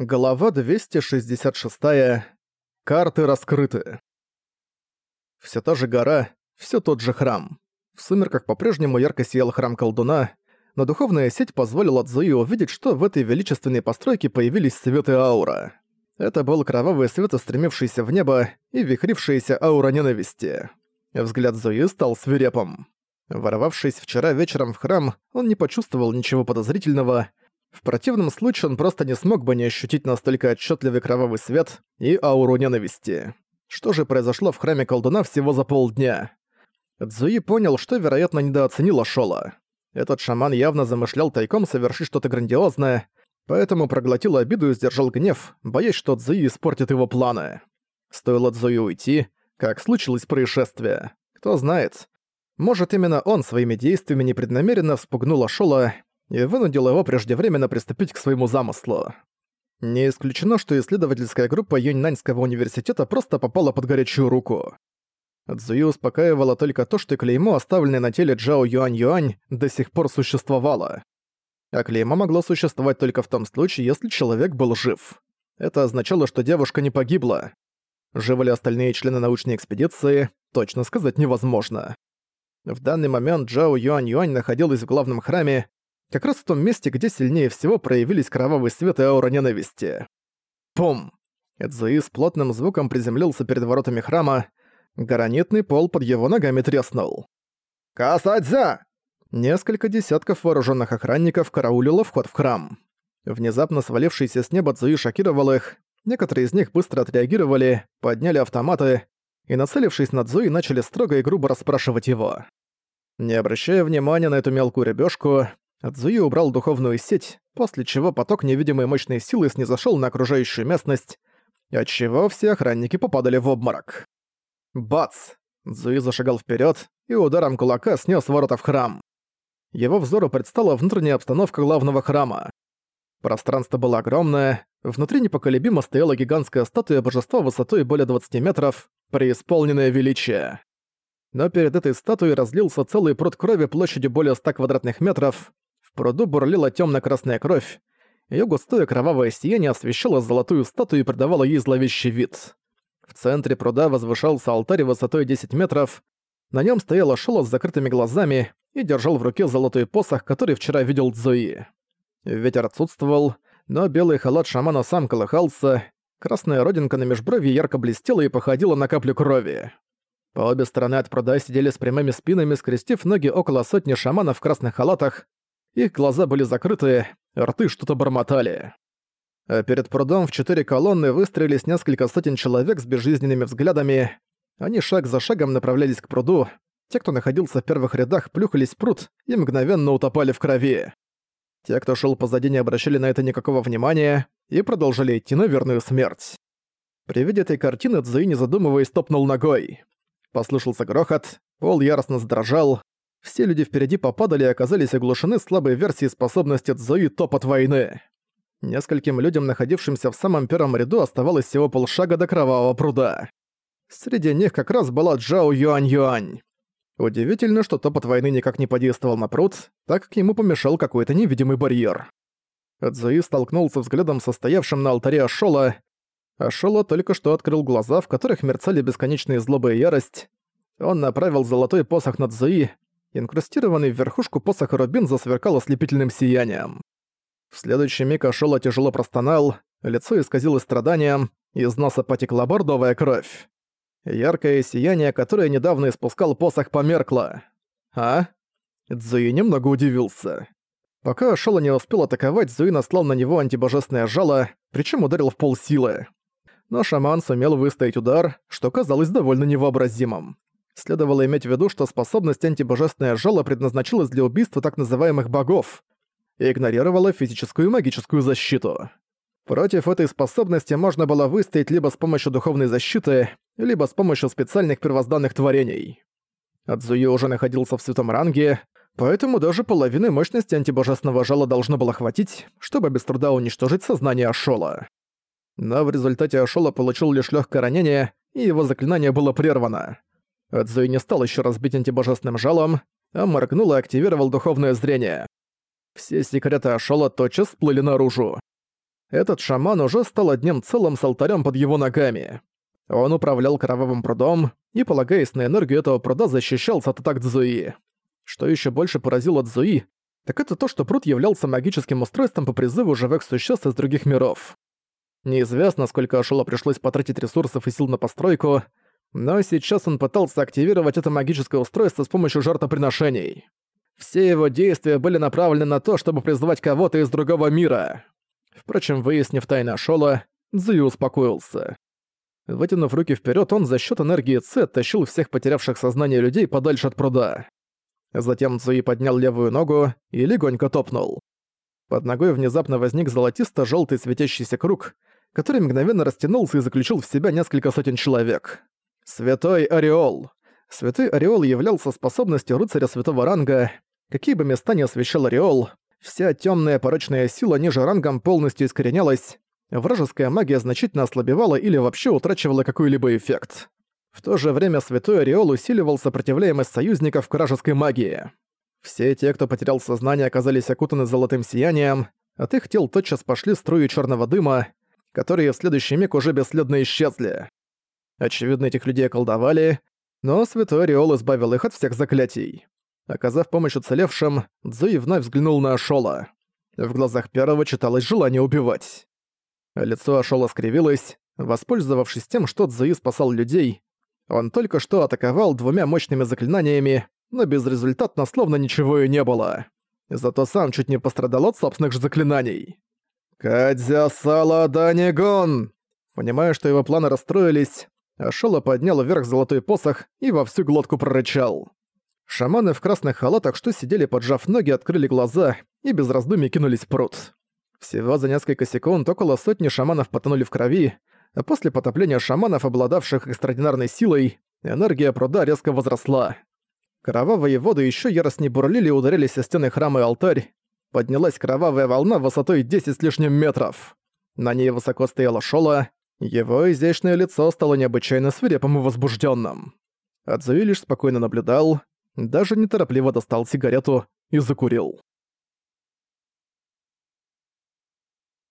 Глава 266. Карты раскрыты. Все та же гора, все тот же храм. В сумерках по-прежнему ярко сиял храм колдуна, но духовная сеть позволила Цзуи увидеть, что в этой величественной постройке появились свет и аура. Это был кровавый свет, устремившийся в небо, и вихрившаяся аура ненависти. Взгляд Зуи стал свирепым. Ворвавшись вчера вечером в храм, он не почувствовал ничего подозрительного, в противном случае он просто не смог бы не ощутить настолько отчетливый кровавый свет и ауру ненависти. Что же произошло в храме колдуна всего за полдня? Цзуи понял, что, вероятно, недооценил Ашола. Этот шаман явно замышлял тайком совершить что-то грандиозное, поэтому проглотил обиду и сдержал гнев, боясь, что Цзуи испортит его планы. Стоило Цзуи уйти, как случилось происшествие. Кто знает. Может, именно он своими действиями непреднамеренно вспугнул Ашола и вынудил его преждевременно приступить к своему замыслу. Не исключено, что исследовательская группа Юньнаньского университета просто попала под горячую руку. Цзуи успокаивало только то, что клеймо, оставленное на теле Джао Юань-Юань, до сих пор существовало. А клеймо могло существовать только в том случае, если человек был жив. Это означало, что девушка не погибла. Живы ли остальные члены научной экспедиции, точно сказать невозможно. В данный момент Джао Юань-Юань находилась в главном храме, как раз в том месте, где сильнее всего проявились кровавый свет и аура ненависти. Пум! Эдзуи с плотным звуком приземлился перед воротами храма, гранитный пол под его ногами треснул. «Касадзя!» Несколько десятков вооруженных охранников караулило вход в храм. Внезапно свалившийся с неба Цзуи шокировал их, некоторые из них быстро отреагировали, подняли автоматы и, нацелившись на Цзуи, начали строго и грубо расспрашивать его. Не обращая внимания на эту мелкую ребёшку, Цзуи убрал духовную сеть, после чего поток невидимой мощной силы снизошёл на окружающую местность, отчего все охранники попадали в обморок. Бац! Цзуи зашагал вперед и ударом кулака снес ворота в храм. Его взору предстала внутренняя обстановка главного храма. Пространство было огромное, внутри непоколебимо стояла гигантская статуя божества высотой более 20 метров, преисполненное величие. Но перед этой статуей разлился целый пруд крови площадью более 100 квадратных метров, пруду бурлила темно-красная кровь, ее густое кровавое сияние освещало золотую статую и придавало ей зловещий вид. В центре пруда возвышался алтарь высотой 10 метров, на нем стояла Шола с закрытыми глазами и держал в руке золотой посох, который вчера видел Цзуи. Ветер отсутствовал, но белый халат шамана сам колыхался, красная родинка на межброви ярко блестела и походила на каплю крови. По обе стороны от пруда сидели с прямыми спинами, скрестив ноги около сотни шаманов в красных халатах, их глаза были закрыты, рты что-то бормотали. А перед прудом в четыре колонны выстроились несколько сотен человек с безжизненными взглядами. Они шаг за шагом направлялись к пруду. Те, кто находился в первых рядах, плюхались в пруд и мгновенно утопали в крови. Те, кто шел позади, не обращали на это никакого внимания и продолжали идти на верную смерть. При виде этой картины Цзуи, не задумываясь, топнул ногой. Послышался грохот, пол яростно задрожал, все люди впереди попадали и оказались оглушены слабой версией способности Цзуи Топот Войны. Нескольким людям, находившимся в самом первом ряду, оставалось всего полшага до Кровавого пруда. Среди них как раз была Джао Юань-Юань. Удивительно, что Топот Войны никак не подействовал на пруд, так как ему помешал какой-то невидимый барьер. Цзуи столкнулся взглядом со стоявшим на алтаре Ашола. Ашола только что открыл глаза, в которых мерцали бесконечные злоба и ярость. Он направил золотой посох на Цзуи, Инкрустированный в верхушку посоха рубин засверкал ослепительным сиянием. В следующий миг Ашола тяжело простонал, лицо исказилось страданием, из носа потекла бордовая кровь. Яркое сияние, которое недавно испускал посох, померкло. А? Цзуи немного удивился. Пока Ашола не успел атаковать, Зуи наслал на него антибожественное жало, причем ударил в полсилы. Но шаман сумел выстоять удар, что казалось довольно невообразимым. Следовало иметь в виду, что способность антибожественное жало предназначалась для убийства так называемых богов и игнорировала физическую и магическую защиту. Против этой способности можно было выстоять либо с помощью духовной защиты, либо с помощью специальных первозданных творений. Адзуи уже находился в святом ранге, поэтому даже половины мощности антибожественного жала должно было хватить, чтобы без труда уничтожить сознание Ашола. Но в результате Ашола получил лишь легкое ранение, и его заклинание было прервано. Цзуи не стал еще разбить антибожественным жалом, а моргнул и активировал духовное зрение. Все секреты Ашола тотчас всплыли наружу. этот шаман уже стал одним целым с алтарем под его ногами. Он управлял кровавым прудом и, полагаясь на энергию этого пруда, защищался от атак Цзуи. Что еще больше поразило Цзуи, так это то, что пруд являлся магическим устройством по призыву живых существ из других миров. Неизвестно, сколько Ашула пришлось потратить ресурсов и сил на постройку, но сейчас он пытался активировать это магическое устройство с помощью жертвоприношений. Все его действия были направлены на то, чтобы призвать кого-то из другого мира. Впрочем, выяснив тайны Ашола, Цзуи успокоился. Вытянув руки вперед, он за счет энергии Ц тащил всех потерявших сознание людей подальше от пруда. Затем Цуи поднял левую ногу и легонько топнул. Под ногой внезапно возник золотисто желтый светящийся круг, который мгновенно растянулся и заключил в себя несколько сотен человек. Святой Ореол. Святой Ореол являлся способностью рыцаря святого ранга. Какие бы места ни освещал Ореол, вся темная порочная сила ниже рангом полностью искоренялась, вражеская магия значительно ослабевала или вообще утрачивала какой-либо эффект. В то же время Святой Ореол усиливал сопротивляемость союзников к вражеской магии. Все те, кто потерял сознание, оказались окутаны золотым сиянием, от их тел тотчас пошли струи черного дыма, которые в следующий миг уже бесследно исчезли. Очевидно, этих людей околдовали, но Святой Ореол избавил их от всех заклятий. Оказав помощь уцелевшим, Цзуи вновь взглянул на Ашола. В глазах первого читалось желание убивать. Лицо Ашола скривилось. Воспользовавшись тем, что Цзуи спасал людей, он только что атаковал двумя мощными заклинаниями, но безрезультатно словно ничего и не было. Зато сам чуть не пострадал от собственных же заклинаний. «Кадзя Саладанигон!» Понимая, что его планы расстроились, Ашола поднял вверх золотой посох и во всю глотку прорычал. Шаманы в красных халатах, что сидели поджав ноги, открыли глаза и без раздумий кинулись в пруд. Всего за несколько секунд около сотни шаманов потонули в крови, а после потопления шаманов, обладавших экстраординарной силой, энергия пруда резко возросла. Кровавые воды еще яростнее бурлили и ударились о стены храма и алтарь. Поднялась кровавая волна высотой 10 с лишним метров. На ней высоко стояла Шола, его изящное лицо стало необычайно свирепым и возбужденным. Адзуи лишь спокойно наблюдал, даже неторопливо достал сигарету и закурил.